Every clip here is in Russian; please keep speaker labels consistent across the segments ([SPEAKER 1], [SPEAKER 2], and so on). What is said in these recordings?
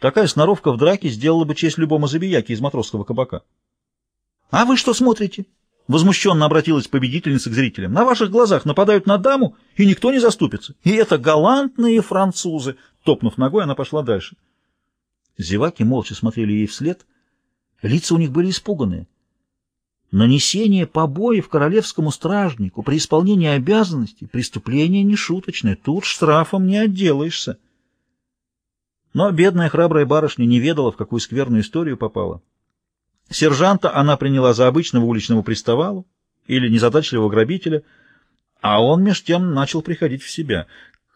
[SPEAKER 1] Такая сноровка в драке сделала бы честь любому забияке из матросского кабака. — А вы что смотрите? — возмущенно обратилась победительница к зрителям. — На ваших глазах нападают на даму, и никто не заступится. И это галантные французы. Топнув ногой, она пошла дальше. Зеваки молча смотрели ей вслед. Лица у них были испуганные. Нанесение побоев королевскому стражнику при исполнении обязанностей — преступление нешуточное. Тут штрафом не отделаешься. Но бедная храбрая барышня не ведала, в какую скверную историю попала. Сержанта она приняла за обычного уличного приставалу или незадачливого грабителя, а он меж тем начал приходить в себя.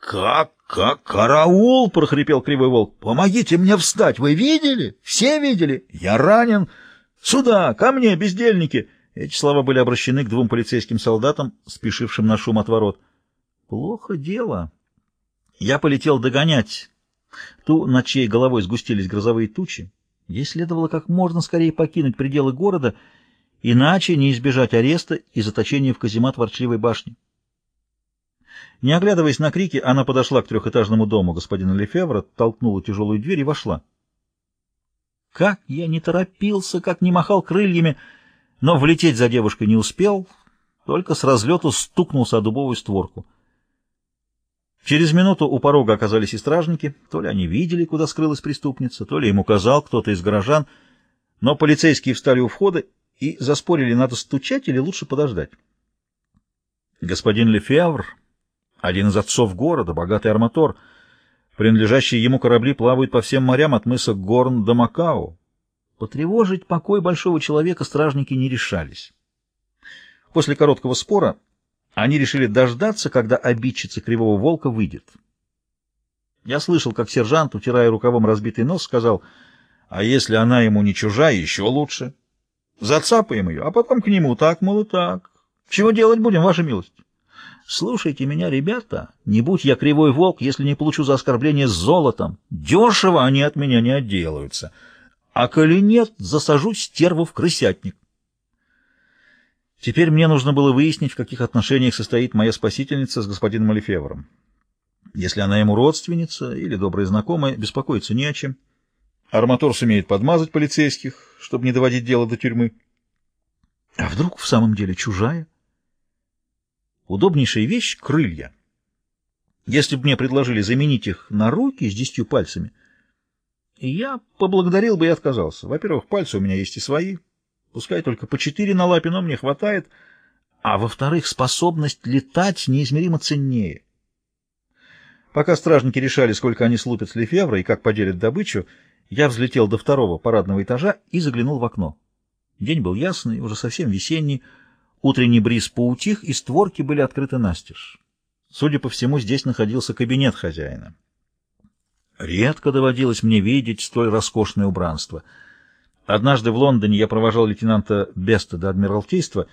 [SPEAKER 1] «Как, как, караул!» — прохрипел Кривой Волк. «Помогите мне встать! Вы видели? Все видели? Я ранен! Сюда, ко мне, бездельники!» Эти слова были обращены к двум полицейским солдатам, спешившим на шум от ворот. «Плохо дело. Я полетел догонять ту, над чьей головой сгустились грозовые тучи, ей следовало как можно скорее покинуть пределы города, иначе не избежать ареста и заточения в каземат ворчливой башни. Не оглядываясь на крики, она подошла к трехэтажному дому господина Лефевра, толкнула тяжелую дверь и вошла. Как я не торопился, как не махал крыльями, но влететь за девушкой не успел, только с разлету стукнулся о дубовую створку. Через минуту у порога оказались и стражники. То ли они видели, куда скрылась преступница, то ли им указал кто-то из горожан. Но полицейские встали у входа и заспорили, надо стучать или лучше подождать. Господин Лефевр, один из отцов города, богатый арматор, принадлежащие ему корабли плавают по всем морям от мыса Горн до Макао. Потревожить покой большого человека стражники не решались. После короткого спора они решили дождаться, когда обидчица Кривого Волка выйдет. Я слышал, как сержант, утирая рукавом разбитый нос, сказал, «А если она ему не чужая, еще лучше. Зацапаем ее, а потом к нему так, мол, и так. Чего делать будем, ваша милость?» «Слушайте меня, ребята, не будь я Кривой Волк, если не получу за оскорбление с золотом. Дешево они от меня не отделаются. А коли нет, засажу стерву в крысятник». Теперь мне нужно было выяснить, в каких отношениях состоит моя спасительница с господином Алифевором. Если она ему родственница или добрая знакомая, беспокоиться не о чем. Арматор сумеет подмазать полицейских, чтобы не доводить дело до тюрьмы. А вдруг в самом деле чужая? Удобнейшая вещь — крылья. Если бы мне предложили заменить их на руки с десятью пальцами, я поблагодарил бы и отказался. Во-первых, пальцы у меня есть и свои — Пускай только по четыре на лапе, но мне хватает. А во-вторых, способность летать неизмеримо ценнее. Пока стражники решали, сколько они слупят с Лефевра и как поделят добычу, я взлетел до второго парадного этажа и заглянул в окно. День был ясный, уже совсем весенний. Утренний бриз поутих, и створки были открыты настежь. Судя по всему, здесь находился кабинет хозяина. Редко доводилось мне видеть столь роскошное убранство — Однажды в Лондоне я провожал лейтенанта Беста до Адмиралтейства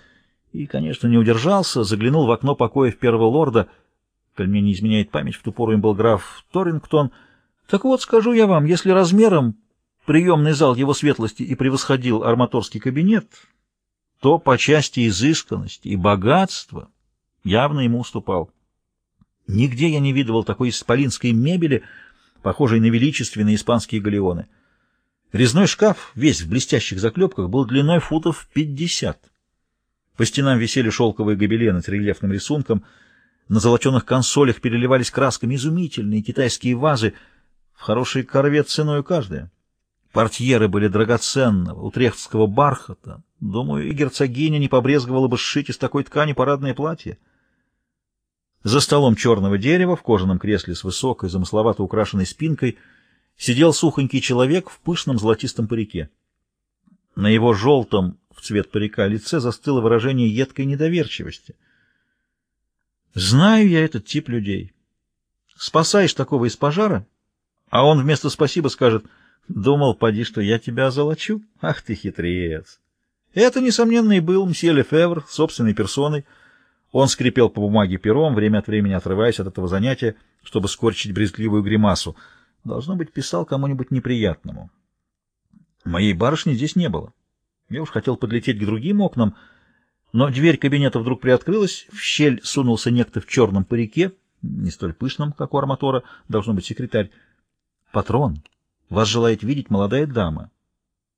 [SPEAKER 1] и, конечно, не удержался, заглянул в окно покоев первого лорда. Коль мне не изменяет память, в ту пору им был граф Торингтон. Так вот, скажу я вам, если размером приемный зал его светлости и превосходил арматорский кабинет, то по части изысканности и богатства явно ему уступал. Нигде я не видывал такой исполинской мебели, похожей на величественные испанские галеоны. Резной шкаф, весь в блестящих заклепках, был длиной футов пятьдесят. По стенам висели шелковые гобелены с рельефным рисунком, на золоченых консолях переливались красками изумительные китайские вазы, в хороший корвет ценой каждая. Портьеры были драгоценного, утрехтского бархата. Думаю, и герцогиня не побрезговала бы сшить из такой ткани парадное платье. За столом черного дерева, в кожаном кресле с высокой, замысловато украшенной спинкой — сидел сухонький человек в пышном золотистом парике. На его желтом в цвет парика лице застыло выражение едкой недоверчивости. Знаю я этот тип людей. Спасаешь такого из пожара, а он вместо спасибо скажет, думал, поди, что я тебя озолочу? Ах ты хитрец! Это, несомненно, и был мсье Лефевр собственной персоной. Он скрипел по бумаге пером, время от времени отрываясь от этого занятия, чтобы скорчить брезгливую гримасу — Должно быть, писал кому-нибудь неприятному. Моей барышни здесь не было. Я уж хотел подлететь к другим окнам, но дверь кабинета вдруг приоткрылась, в щель сунулся некто в черном парике, не столь пышном, как у арматора, должно быть секретарь. «Патрон, Вас желает видеть молодая дама.